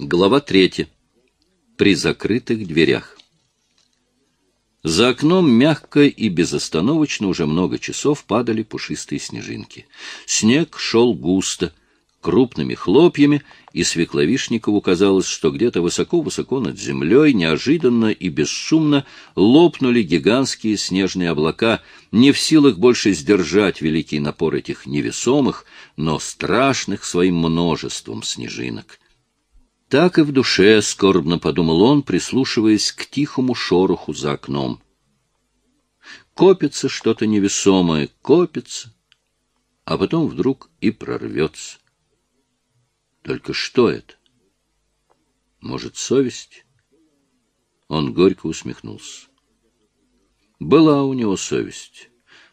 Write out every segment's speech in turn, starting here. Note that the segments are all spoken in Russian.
Глава третья. При закрытых дверях. За окном мягко и безостановочно уже много часов падали пушистые снежинки. Снег шел густо, крупными хлопьями, и Свекловишникову казалось, что где-то высоко-высоко над землей неожиданно и бесшумно лопнули гигантские снежные облака, не в силах больше сдержать великий напор этих невесомых, но страшных своим множеством снежинок. Так и в душе скорбно подумал он, прислушиваясь к тихому шороху за окном. Копится что-то невесомое, копится, а потом вдруг и прорвется. Только что это? Может, совесть? Он горько усмехнулся. Была у него совесть.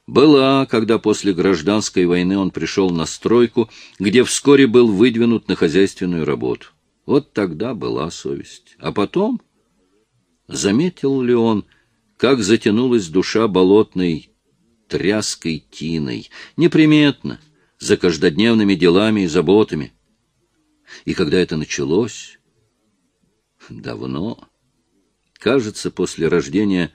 Была, когда после гражданской войны он пришел на стройку, где вскоре был выдвинут на хозяйственную работу. Вот тогда была совесть. А потом, заметил ли он, как затянулась душа болотной тряской тиной, неприметно, за каждодневными делами и заботами. И когда это началось? Давно. Кажется, после рождения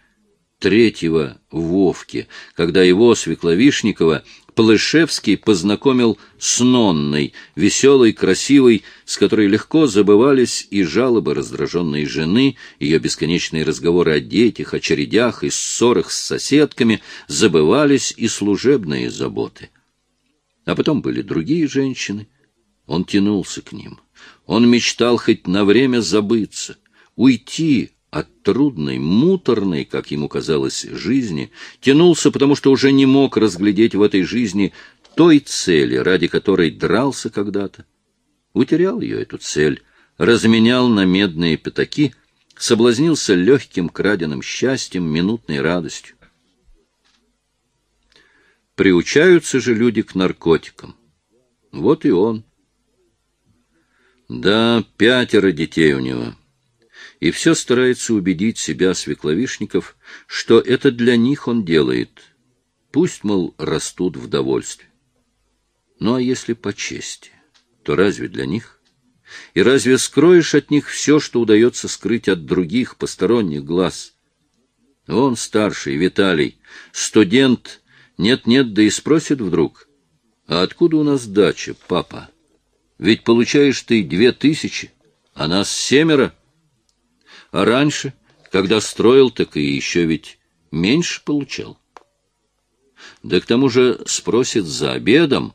третьего Вовки, когда его, Свекловишникова, Полышевский познакомил с Нонной, веселой, красивой, с которой легко забывались и жалобы раздраженной жены, ее бесконечные разговоры о детях, очередях и ссорах с соседками, забывались и служебные заботы. А потом были другие женщины. Он тянулся к ним. Он мечтал хоть на время забыться, уйти от трудной, муторной, как ему казалось, жизни, тянулся, потому что уже не мог разглядеть в этой жизни той цели, ради которой дрался когда-то. Утерял ее, эту цель, разменял на медные пятаки, соблазнился легким краденым счастьем, минутной радостью. Приучаются же люди к наркотикам. Вот и он. Да, пятеро детей у него и все старается убедить себя, Свекловишников, что это для них он делает. Пусть, мол, растут в довольстве. Ну а если по чести, то разве для них? И разве скроешь от них все, что удается скрыть от других посторонних глаз? Он старший, Виталий, студент, нет-нет, да и спросит вдруг, а откуда у нас дача, папа? Ведь получаешь ты две тысячи, а нас семеро — а раньше, когда строил, так и еще ведь меньше получал. Да к тому же спросит за обедом,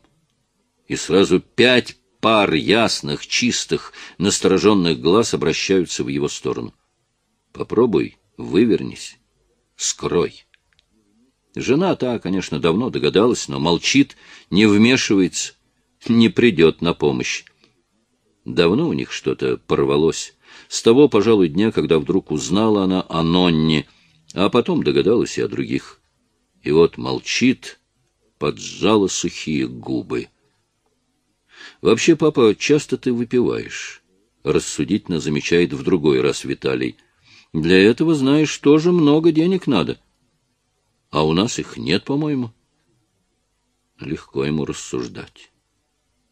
и сразу пять пар ясных, чистых, настороженных глаз обращаются в его сторону. Попробуй, вывернись, скрой. Жена та, конечно, давно догадалась, но молчит, не вмешивается, не придет на помощь. Давно у них что-то порвалось. С того, пожалуй, дня, когда вдруг узнала она о Нонне, а потом догадалась и о других. И вот молчит, поджала сухие губы. «Вообще, папа, часто ты выпиваешь», — рассудительно замечает в другой раз Виталий. «Для этого, знаешь, тоже много денег надо. А у нас их нет, по-моему». Легко ему рассуждать.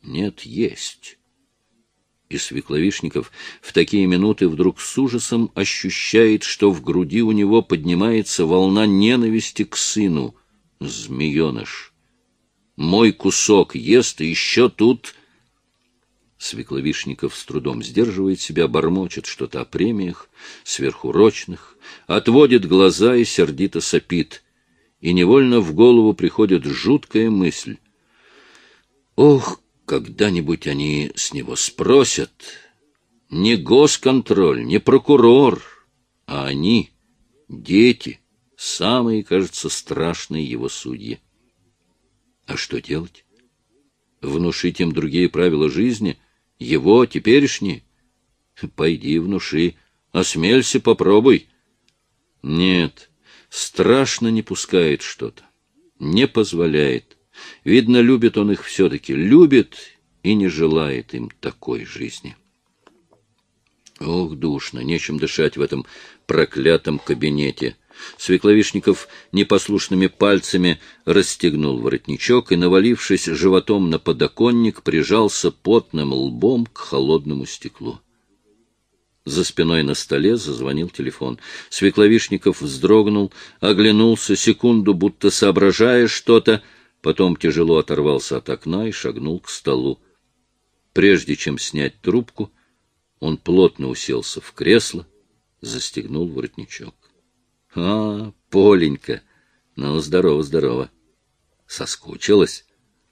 «Нет, есть» и Свекловишников в такие минуты вдруг с ужасом ощущает, что в груди у него поднимается волна ненависти к сыну. Змееныш! Мой кусок ест, еще тут... Свекловишников с трудом сдерживает себя, бормочет что-то о премиях, сверхурочных, отводит глаза и сердито сопит. И невольно в голову приходит жуткая мысль. Ох, когда-нибудь они с него спросят. Не госконтроль, не прокурор, а они, дети, самые, кажется, страшные его судьи. А что делать? Внушить им другие правила жизни, его, теперешние? Пойди внуши, осмелься, попробуй. Нет, страшно не пускает что-то, не позволяет. Видно, любит он их все-таки, любит и не желает им такой жизни. Ох, душно, нечем дышать в этом проклятом кабинете. Свекловишников непослушными пальцами расстегнул воротничок и, навалившись животом на подоконник, прижался потным лбом к холодному стеклу. За спиной на столе зазвонил телефон. Свекловишников вздрогнул, оглянулся секунду, будто соображая что-то, потом тяжело оторвался от окна и шагнул к столу. Прежде чем снять трубку, он плотно уселся в кресло, застегнул воротничок. — А, Поленька! Ну, здорово, здорово. Соскучилась?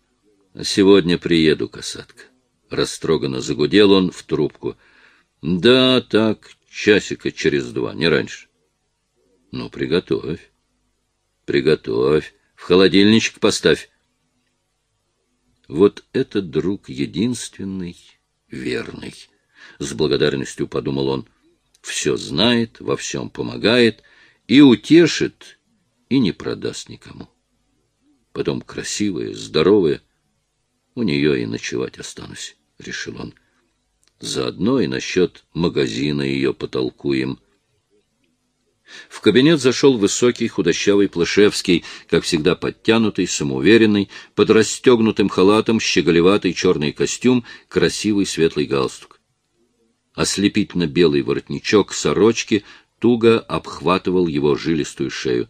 — Сегодня приеду, касатка. Растроганно загудел он в трубку — да, так, часика через два, не раньше. Ну, приготовь. Приготовь. В холодильничек поставь. Вот этот друг единственный, верный. С благодарностью подумал он. Все знает, во всем помогает и утешит, и не продаст никому. Потом красивая, здоровая, у нее и ночевать останусь, — решил он. Заодно и насчет магазина ее потолкуем. В кабинет зашел высокий, худощавый Плашевский, как всегда подтянутый, самоуверенный, под расстегнутым халатом, щеголеватый черный костюм, красивый светлый галстук. Ослепительно белый воротничок сорочки туго обхватывал его жилистую шею.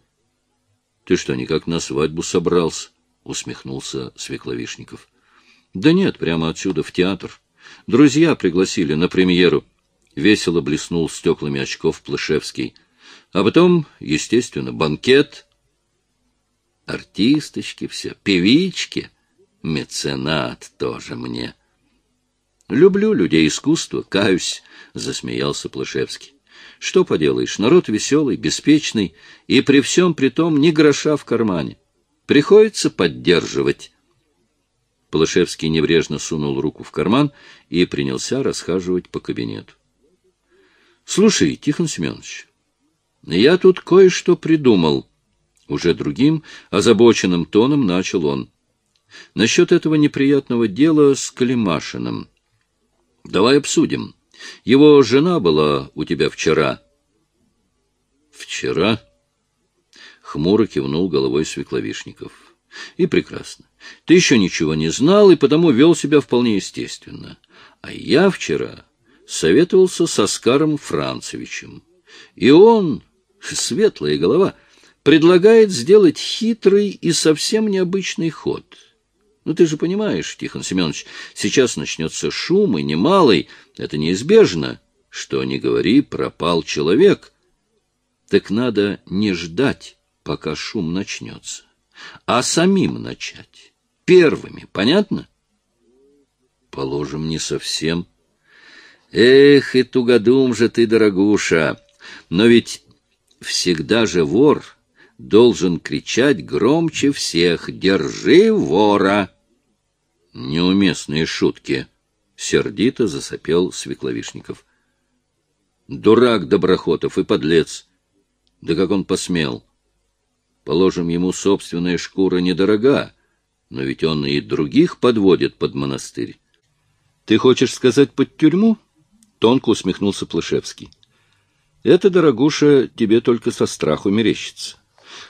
— Ты что, никак на свадьбу собрался? — усмехнулся Свекловишников. — Да нет, прямо отсюда, в театр. Друзья пригласили на премьеру. Весело блеснул стеклами очков Плышевский. А потом, естественно, банкет. Артисточки все, певички. Меценат тоже мне. Люблю людей искусства, каюсь, — засмеялся Плышевский. Что поделаешь, народ веселый, беспечный, и при всем при том ни гроша в кармане. Приходится поддерживать. Полышевский небрежно сунул руку в карман и принялся расхаживать по кабинету. — Слушай, Тихон Семенович, я тут кое-что придумал. Уже другим, озабоченным тоном начал он. Насчет этого неприятного дела с Калимашиным. Давай обсудим. Его жена была у тебя вчера. — Вчера? — хмуро кивнул головой Свекловишников. — И прекрасно. Ты еще ничего не знал и потому вел себя вполне естественно. А я вчера советовался с Оскаром Францевичем. И он, светлая голова, предлагает сделать хитрый и совсем необычный ход. Ну, ты же понимаешь, Тихон Семенович, сейчас начнется шум, и немалый, это неизбежно. Что ни говори, пропал человек. Так надо не ждать, пока шум начнется, а самим начать первыми, понятно? Положим, не совсем. Эх, и тугодум же ты, дорогуша! Но ведь всегда же вор должен кричать громче всех «Держи вора!» Неуместные шутки, — сердито засопел Свекловишников. Дурак Доброхотов и подлец. Да как он посмел? Положим, ему собственная шкура недорога, но ведь он и других подводит под монастырь. — Ты хочешь сказать под тюрьму? — тонко усмехнулся Плышевский. — Это, дорогуша, тебе только со страху мерещится.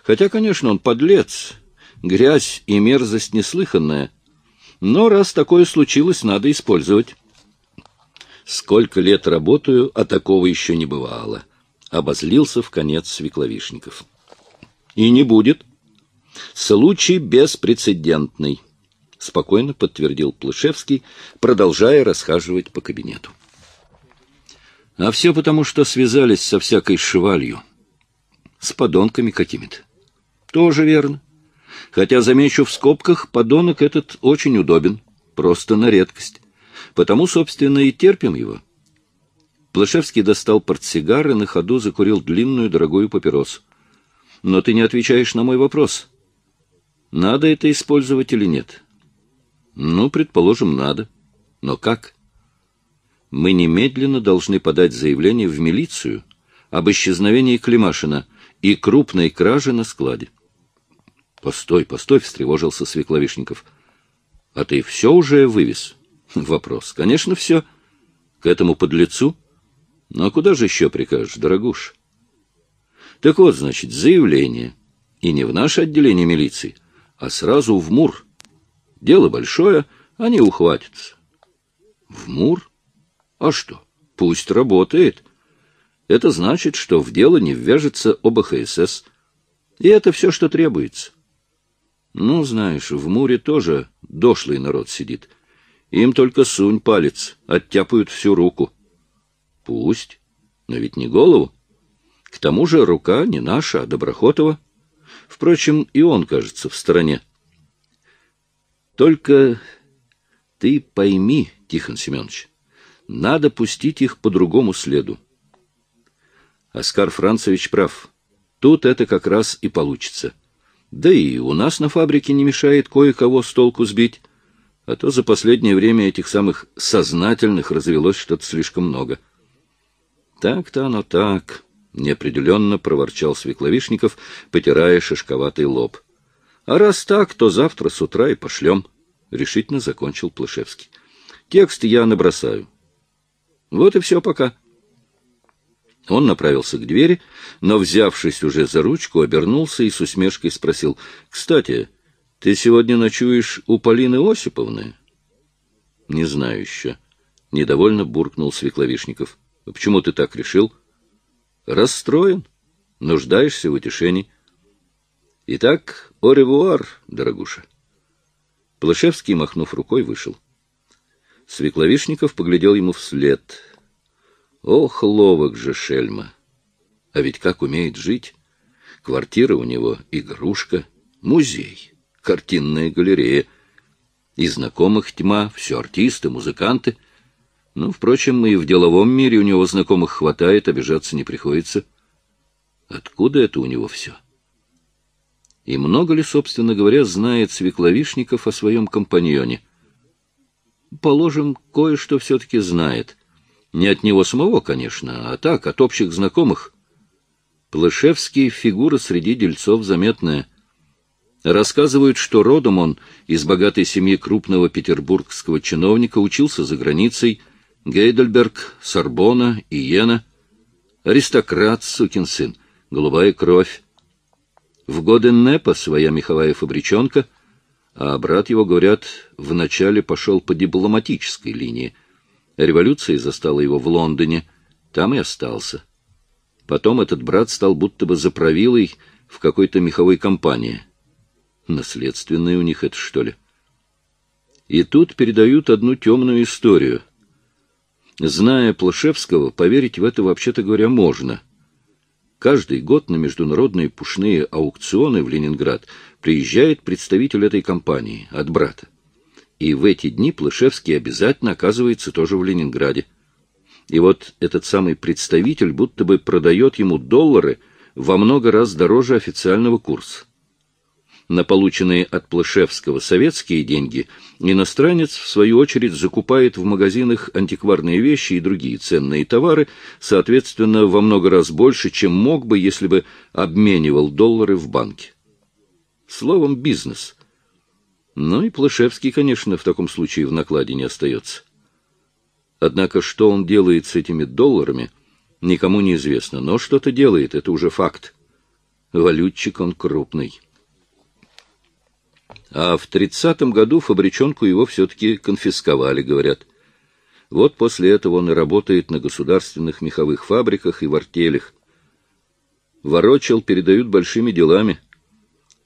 Хотя, конечно, он подлец, грязь и мерзость неслыханная. Но раз такое случилось, надо использовать. Сколько лет работаю, а такого еще не бывало. Обозлился в конец Свекловишников. — И не будет, — Случай беспрецедентный, — спокойно подтвердил Плышевский, продолжая расхаживать по кабинету. А все потому, что связались со всякой швалью. С подонками какими-то. Тоже верно. Хотя, замечу в скобках, подонок этот очень удобен. Просто на редкость. Потому, собственно, и терпим его. Плышевский достал портсигар и на ходу закурил длинную дорогую папиросу. Но ты не отвечаешь на мой вопрос. Надо это использовать или нет? Ну, предположим, надо. Но как? Мы немедленно должны подать заявление в милицию об исчезновении Климашина и крупной краже на складе. Постой, постой, встревожился Свекловишников. А ты все уже вывез? Вопрос. Конечно, все. К этому подлецу? Ну, а куда же еще прикажешь, дорогуш? Так вот, значит, заявление. И не в наше отделение милиции, а сразу в Мур. Дело большое, они ухватятся. В Мур? А что? Пусть работает. Это значит, что в дело не ввяжется ОБХСС. И это все, что требуется. Ну, знаешь, в Муре тоже дошлый народ сидит. Им только сунь палец, оттяпают всю руку. Пусть, но ведь не голову. К тому же рука не наша, а Доброхотова. Впрочем, и он, кажется, в стороне. Только ты пойми, Тихон Семенович, надо пустить их по другому следу. Оскар Францевич прав. Тут это как раз и получится. Да и у нас на фабрике не мешает кое-кого с толку сбить. А то за последнее время этих самых сознательных развелось что-то слишком много. Так-то оно так, — неопределенно проворчал Свекловишников, потирая шишковатый лоб. А раз так, то завтра с утра и пошлем, — решительно закончил Плышевский. Текст я набросаю. Вот и все пока. Он направился к двери, но, взявшись уже за ручку, обернулся и с усмешкой спросил. — Кстати, ты сегодня ночуешь у Полины Осиповны? — Не знаю еще. Недовольно буркнул Свекловишников. — Почему ты так решил? — Расстроен. Нуждаешься в утешении. — Итак, оревуар, дорогуша. Плашевский, махнув рукой, вышел. Свекловишников поглядел ему вслед — Ох, ловок же шельма! А ведь как умеет жить! Квартира у него — игрушка, музей, картинная галерея. И знакомых тьма, все артисты, музыканты. Ну, впрочем, и в деловом мире у него знакомых хватает, обижаться не приходится. Откуда это у него все? И много ли, собственно говоря, знает Свекловишников о своем компаньоне? Положим, кое-что все-таки знает — не от него самого, конечно, а так, от общих знакомых. Плышевский — фигура среди дельцов заметная. Рассказывают, что родом он из богатой семьи крупного петербургского чиновника учился за границей, Гейдельберг, Сорбона, Иена. Аристократ, сукин сын, голубая кровь. В годы НЭПа своя меховая фабричонка, а брат его, говорят, вначале пошел по дипломатической линии — Революция застала его в Лондоне, там и остался. Потом этот брат стал будто бы заправилой в какой-то меховой компании. Наследственное у них это, что ли? И тут передают одну темную историю. Зная Плашевского, поверить в это, вообще-то говоря, можно. Каждый год на международные пушные аукционы в Ленинград приезжает представитель этой компании от брата и в эти дни Плышевский обязательно оказывается тоже в Ленинграде. И вот этот самый представитель будто бы продает ему доллары во много раз дороже официального курса. На полученные от Плышевского советские деньги иностранец, в свою очередь, закупает в магазинах антикварные вещи и другие ценные товары, соответственно, во много раз больше, чем мог бы, если бы обменивал доллары в банке. Словом, бизнес – ну и Плышевский, конечно, в таком случае в накладе не остается. Однако что он делает с этими долларами, никому не известно, но что-то делает, это уже факт. Валютчик он крупный. А в тридцатом году фабричонку его все-таки конфисковали, говорят. Вот после этого он и работает на государственных меховых фабриках и в артелях. Ворочал, передают большими делами.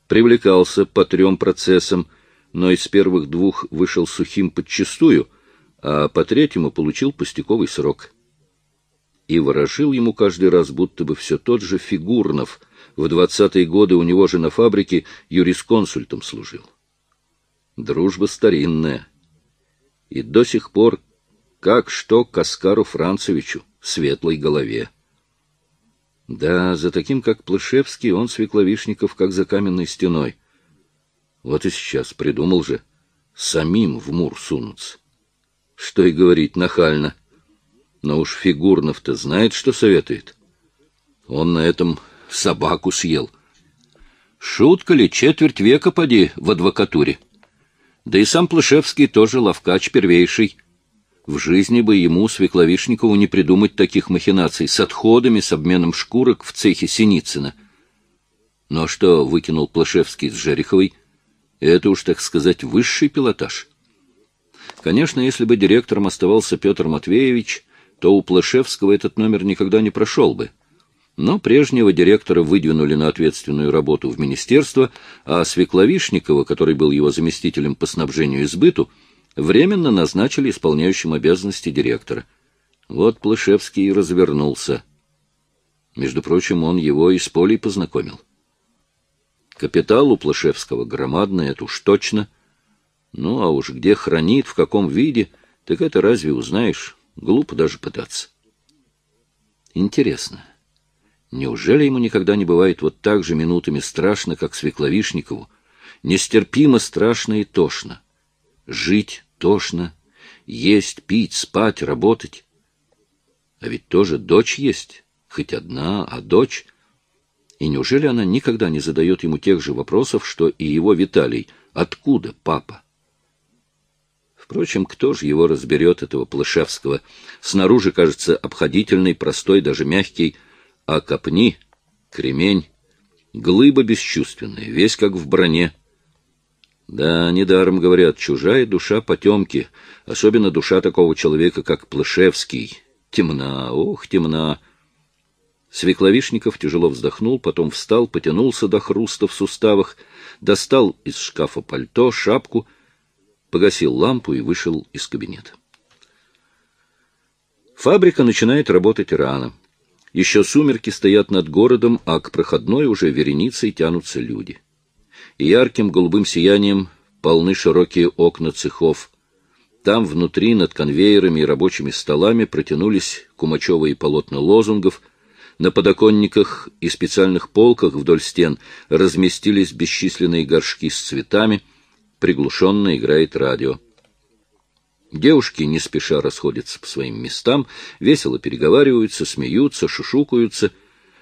Привлекался по трем процессам, но из первых двух вышел сухим подчистую, а по третьему получил пустяковый срок. И ворожил ему каждый раз будто бы все тот же Фигурнов, в двадцатые годы у него же на фабрике юрисконсультом служил. Дружба старинная. И до сих пор как что к Оскару Францевичу, светлой голове. Да, за таким, как Плышевский, он Свекловишников, как за каменной стеной — вот и сейчас придумал же самим в мур сунуться. Что и говорить, нахально. Но уж Фигурнов-то знает, что советует. Он на этом собаку съел. Шутка ли, четверть века поди в адвокатуре. Да и сам Плышевский тоже ловкач первейший. В жизни бы ему, Свекловишникову, не придумать таких махинаций с отходами, с обменом шкурок в цехе Синицына. Но ну, а что выкинул Плышевский с Жереховой — это уж, так сказать, высший пилотаж. Конечно, если бы директором оставался Петр Матвеевич, то у Плашевского этот номер никогда не прошел бы. Но прежнего директора выдвинули на ответственную работу в министерство, а Свекловишникова, который был его заместителем по снабжению и сбыту, временно назначили исполняющим обязанности директора. Вот Плышевский и развернулся. Между прочим, он его и с Полей познакомил. Капитал у Плышевского громадный, это уж точно. Ну, а уж где хранит, в каком виде, так это разве узнаешь? Глупо даже пытаться. Интересно, неужели ему никогда не бывает вот так же минутами страшно, как Свекловишникову? Нестерпимо страшно и тошно. Жить тошно, есть, пить, спать, работать. А ведь тоже дочь есть, хоть одна, а дочь... И неужели она никогда не задает ему тех же вопросов, что и его Виталий? Откуда папа? Впрочем, кто же его разберет, этого Плышевского? Снаружи, кажется, обходительный, простой, даже мягкий, а копни, кремень, глыба бесчувственная, весь как в броне. Да, недаром говорят, чужая душа потемки, особенно душа такого человека, как Плышевский. Темна, ох, темна. Свекловишников тяжело вздохнул, потом встал, потянулся до хруста в суставах, достал из шкафа пальто, шапку, погасил лампу и вышел из кабинета. Фабрика начинает работать рано. Еще сумерки стоят над городом, а к проходной уже вереницей тянутся люди. Ярким голубым сиянием полны широкие окна цехов. Там внутри, над конвейерами и рабочими столами, протянулись кумачевые полотна лозунгов — на подоконниках и специальных полках вдоль стен разместились бесчисленные горшки с цветами, приглушенно играет радио. Девушки не спеша расходятся по своим местам, весело переговариваются, смеются, шушукаются,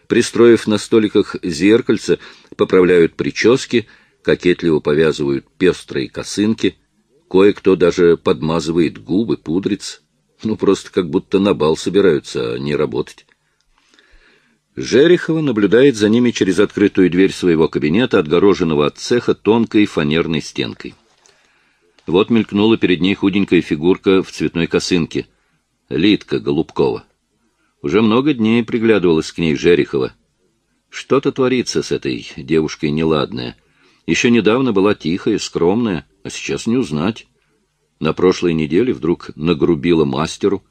пристроив на столиках зеркальца, поправляют прически, кокетливо повязывают пестрые косынки, кое-кто даже подмазывает губы, пудрится. Ну, просто как будто на бал собираются, а не работать. Жерехова наблюдает за ними через открытую дверь своего кабинета, отгороженного от цеха тонкой фанерной стенкой. Вот мелькнула перед ней худенькая фигурка в цветной косынке. Литка Голубкова. Уже много дней приглядывалась к ней Жерехова. Что-то творится с этой девушкой неладное. Еще недавно была тихая, скромная, а сейчас не узнать. На прошлой неделе вдруг нагрубила мастеру.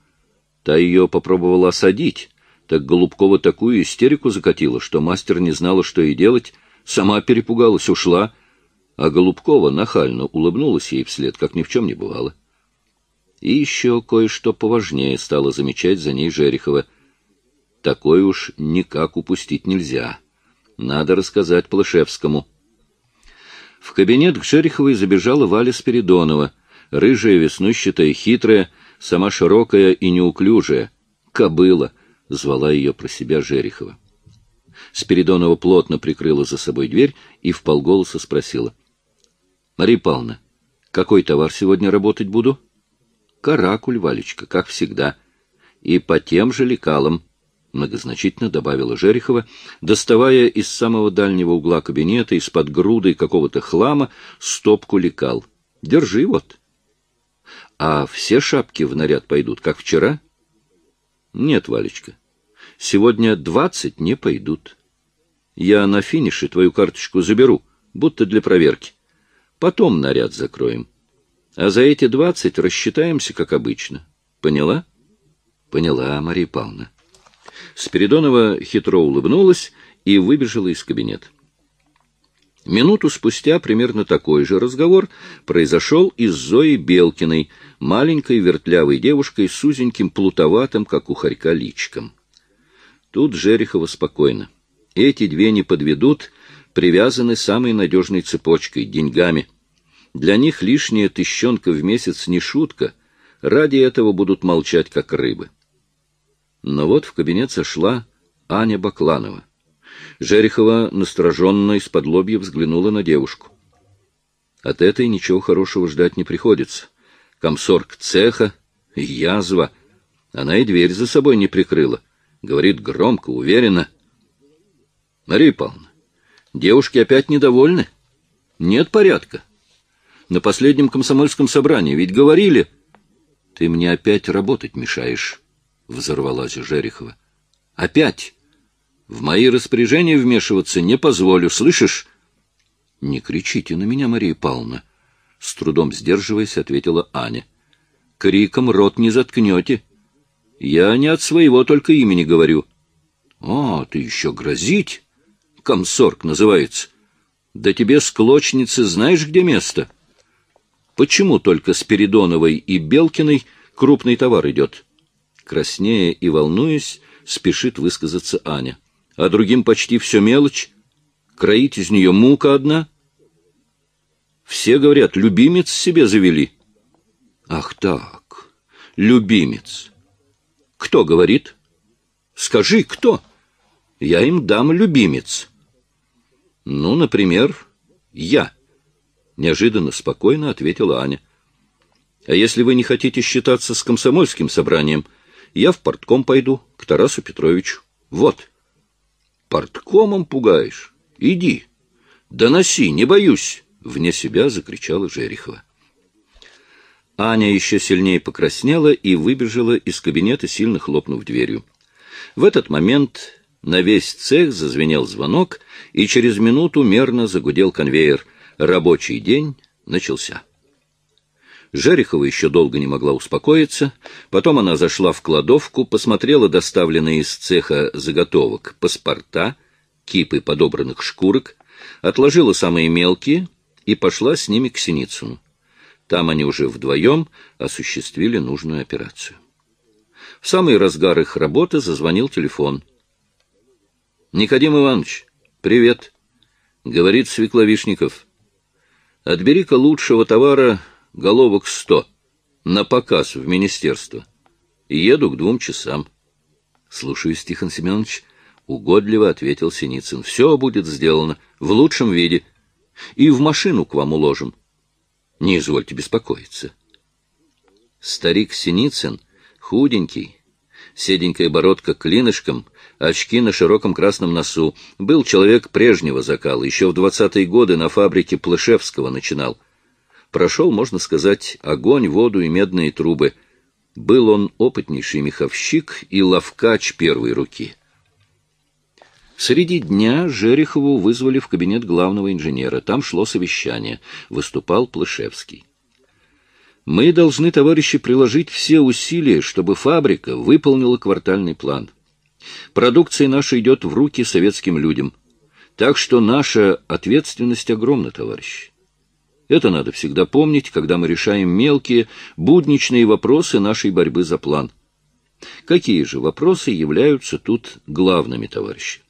Та ее попробовала осадить, так Голубкова такую истерику закатила, что мастер не знала, что и делать, сама перепугалась, ушла, а Голубкова нахально улыбнулась ей вслед, как ни в чем не бывало. И еще кое-что поважнее стало замечать за ней Жерехова. Такое уж никак упустить нельзя. Надо рассказать Плашевскому. В кабинет к Жереховой забежала Валя Спиридонова, рыжая, веснущатая, хитрая, сама широкая и неуклюжая, кобыла — звала ее про себя Жерехова. Спиридонова плотно прикрыла за собой дверь и вполголоса спросила. — Мария Павловна, какой товар сегодня работать буду? — Каракуль, Валечка, как всегда. И по тем же лекалам, — многозначительно добавила Жерехова, доставая из самого дальнего угла кабинета из-под груды какого-то хлама стопку лекал. — Держи вот. — А все шапки в наряд пойдут, как вчера? — Нет, Валечка. Сегодня двадцать не пойдут. Я на финише твою карточку заберу, будто для проверки. Потом наряд закроем. А за эти двадцать рассчитаемся, как обычно. Поняла? Поняла, Мария Павловна. Спиридонова хитро улыбнулась и выбежала из кабинета. Минуту спустя примерно такой же разговор произошел и с Зоей Белкиной, маленькой вертлявой девушкой с узеньким плутоватым, как у хорька, личиком. Тут Жерехова спокойно. Эти две не подведут, привязаны самой надежной цепочкой — деньгами. Для них лишняя тыщенка в месяц не шутка, ради этого будут молчать, как рыбы. Но вот в кабинет сошла Аня Бакланова. Жерехова настороженно из-под лобья взглянула на девушку. От этой ничего хорошего ждать не приходится. Комсорг цеха, язва. Она и дверь за собой не прикрыла — говорит громко, уверенно. Мария Павловна, девушки опять недовольны? Нет порядка. На последнем комсомольском собрании ведь говорили... Ты мне опять работать мешаешь, — взорвалась Жерехова. Опять! В мои распоряжения вмешиваться не позволю, слышишь? Не кричите на меня, Мария Павловна, с трудом сдерживаясь, ответила Аня. Криком рот не заткнете. Я не от своего только имени говорю. О, ты еще грозить? Комсорг называется. Да тебе, склочницы, знаешь, где место? Почему только Спиридоновой и Белкиной крупный товар идет? Краснея и волнуясь, спешит высказаться Аня. А другим почти все мелочь. Кроить из нее мука одна. Все говорят, любимец себе завели. Ах так, любимец. Кто говорит? Скажи, кто? Я им дам любимец. Ну, например, я. Неожиданно спокойно ответила Аня. А если вы не хотите считаться с комсомольским собранием, я в портком пойду, к Тарасу Петровичу. Вот. Порткомом пугаешь? Иди. Доноси, не боюсь, вне себя закричала Жерехова. Аня еще сильнее покраснела и выбежала из кабинета, сильно хлопнув дверью. В этот момент на весь цех зазвенел звонок, и через минуту мерно загудел конвейер. Рабочий день начался. Жерехова еще долго не могла успокоиться. Потом она зашла в кладовку, посмотрела доставленные из цеха заготовок паспорта, кипы подобранных шкурок, отложила самые мелкие и пошла с ними к Синицыну. Там они уже вдвоем осуществили нужную операцию. В самый разгар их работы зазвонил телефон — Никодим Иванович, привет. Говорит Свекловишников. Отбери-ка лучшего товара головок сто на показ в министерство. Еду к двум часам. Слушаюсь, Тихон Семенович. Угодливо ответил Синицын. Все будет сделано в лучшем виде. И в машину к вам уложим. Не извольте беспокоиться. Старик Синицын, худенький, седенькая бородка клинышком, очки на широком красном носу. Был человек прежнего закала, еще в двадцатые годы на фабрике Плышевского начинал. Прошел, можно сказать, огонь, воду и медные трубы. Был он опытнейший меховщик и ловкач первой руки. Среди дня Жерехову вызвали в кабинет главного инженера. Там шло совещание. Выступал Плышевский. Мы должны, товарищи, приложить все усилия, чтобы фабрика выполнила квартальный план. Продукция наша идет в руки советским людям. Так что наша ответственность огромна, товарищи. Это надо всегда помнить, когда мы решаем мелкие, будничные вопросы нашей борьбы за план. Какие же вопросы являются тут главными, товарищи?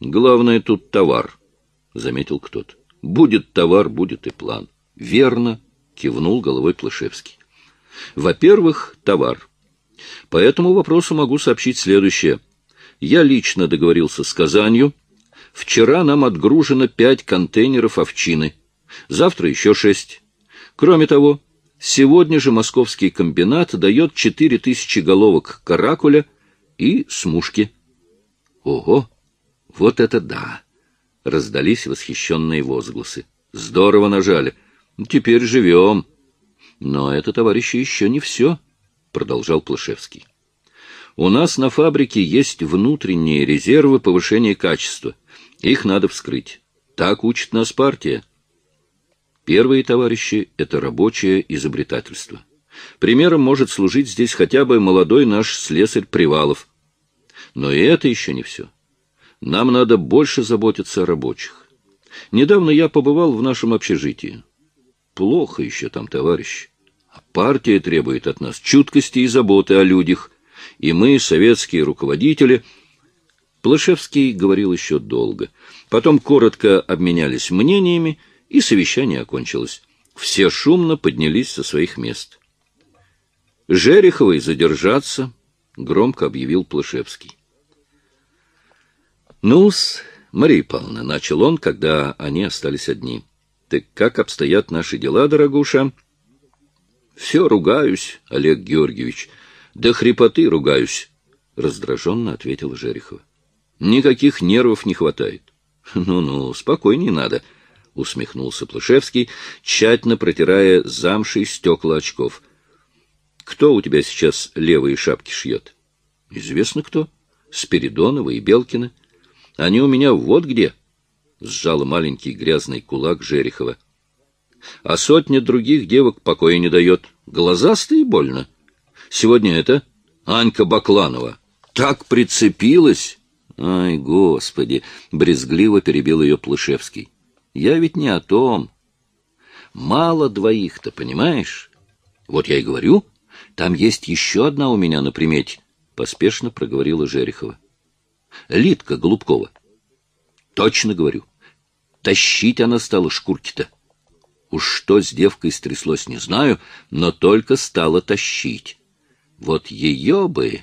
Главное тут товар, — заметил кто-то. Будет товар, будет и план. Верно, — кивнул головой Плышевский. Во-первых, товар. По этому вопросу могу сообщить следующее. Я лично договорился с Казанью. Вчера нам отгружено пять контейнеров овчины. Завтра еще шесть. Кроме того, сегодня же московский комбинат дает четыре тысячи головок каракуля и смушки. Ого! Вот это да! Раздались восхищенные возгласы. Здорово нажали. Теперь живем. Но это, товарищи, еще не все. — продолжал Плашевский. «У нас на фабрике есть внутренние резервы повышения качества. Их надо вскрыть. Так учит нас партия. Первые, товарищи, — это рабочее изобретательство. Примером может служить здесь хотя бы молодой наш слесарь Привалов. Но и это еще не все. Нам надо больше заботиться о рабочих. Недавно я побывал в нашем общежитии. Плохо еще там, товарищи. Партия требует от нас чуткости и заботы о людях, и мы, советские руководители... Плашевский говорил еще долго. Потом коротко обменялись мнениями, и совещание окончилось. Все шумно поднялись со своих мест. «Жереховой задержаться», — громко объявил Плашевский. «Ну-с, Мария Павловна», — начал он, когда они остались одни. «Так как обстоят наши дела, дорогуша?» Все ругаюсь, Олег Георгиевич. До хрипоты ругаюсь, — раздраженно ответила Жерехова. Никаких нервов не хватает. Ну-ну, спокойнее надо, — усмехнулся Плышевский, тщательно протирая замшей стекла очков. Кто у тебя сейчас левые шапки шьет? Известно кто. Спиридонова и Белкина. Они у меня вот где. Сжала маленький грязный кулак Жерехова. А сотня других девок покоя не дает. Глазастые больно. Сегодня это Анька Бакланова. Так прицепилась. Ай, господи! Брезгливо перебил ее Плышевский. Я ведь не о том. Мало двоих-то, понимаешь? Вот я и говорю, там есть еще одна у меня на примете, — поспешно проговорила Жерехова. Лидка Голубкова. Точно говорю. Тащить она стала шкурки-то. Уж что с девкой стряслось, не знаю, но только стала тащить. Вот ее бы...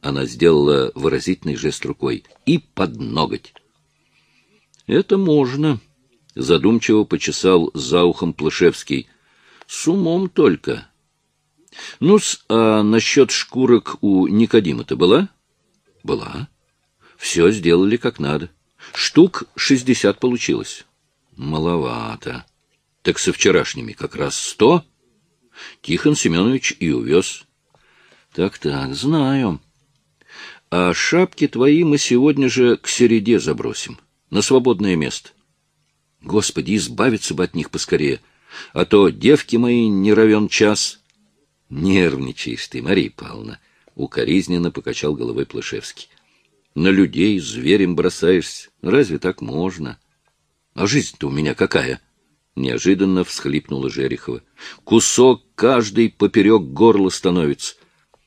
Она сделала выразительный жест рукой. И под ноготь. Это можно, — задумчиво почесал за ухом Плышевский. С умом только. Ну-с, а насчет шкурок у Никодима-то была? Была. Все сделали как надо. Штук шестьдесят получилось. Маловато. Так со вчерашними как раз сто. Тихон Семенович и увез. Так-так, знаю. А шапки твои мы сегодня же к середе забросим, на свободное место. Господи, избавиться бы от них поскорее, а то девки мои не равен час. Нервничаешь ты, Мария Павловна, — укоризненно покачал головой Плышевский. На людей зверем бросаешься. Разве так можно? А жизнь-то у меня какая? Неожиданно всхлипнула Жерехова. Кусок каждый поперек горла становится.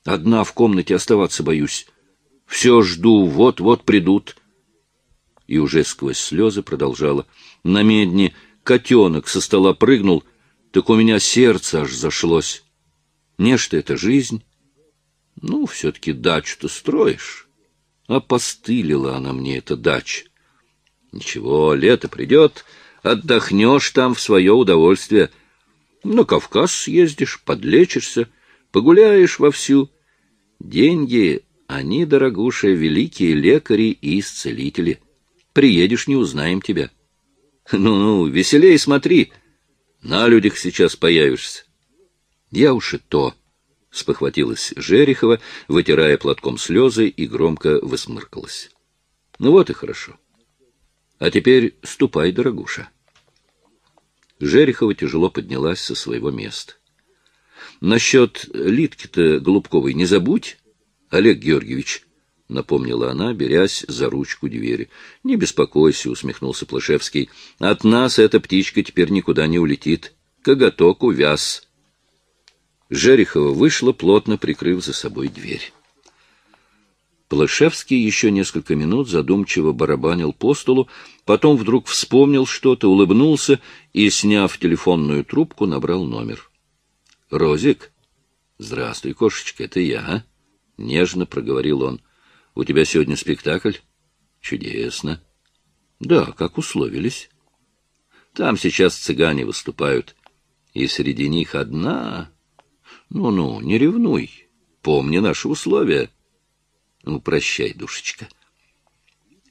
Одна в комнате оставаться боюсь. Все жду, вот-вот придут. И уже сквозь слезы продолжала. На медне котенок со стола прыгнул, так у меня сердце аж зашлось. Нечто это жизнь. Ну, все-таки дачу-то строишь. Опостылила она мне эта дача. Ничего, лето придет, отдохнешь там в свое удовольствие. На Кавказ съездишь, подлечишься, погуляешь вовсю. Деньги, они, дорогуша, великие лекари и исцелители. Приедешь, не узнаем тебя. Ну-ну, веселей смотри. На людях сейчас появишься. Я уж и то спохватилась Жерехова, вытирая платком слезы и громко высмыркалась. Ну вот и хорошо. А теперь ступай, дорогуша. Жерехова тяжело поднялась со своего места. Насчет Литки-то Голубковой не забудь, Олег Георгиевич, — напомнила она, берясь за ручку двери. — Не беспокойся, — усмехнулся Плашевский. — От нас эта птичка теперь никуда не улетит. Коготок увяз. Жерехова вышла, плотно прикрыв за собой дверь. Плашевский еще несколько минут задумчиво барабанил по столу, потом вдруг вспомнил что-то, улыбнулся и, сняв телефонную трубку, набрал номер. — Розик? — Здравствуй, кошечка, это я. — нежно проговорил он. — У тебя сегодня спектакль? — Чудесно. — Да, как условились. Там сейчас цыгане выступают, и среди них одна ну-ну, не ревнуй. Помни наши условия. Ну, прощай, душечка.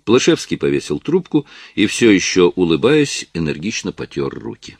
Плашевский повесил трубку и, все еще улыбаясь, энергично потер руки.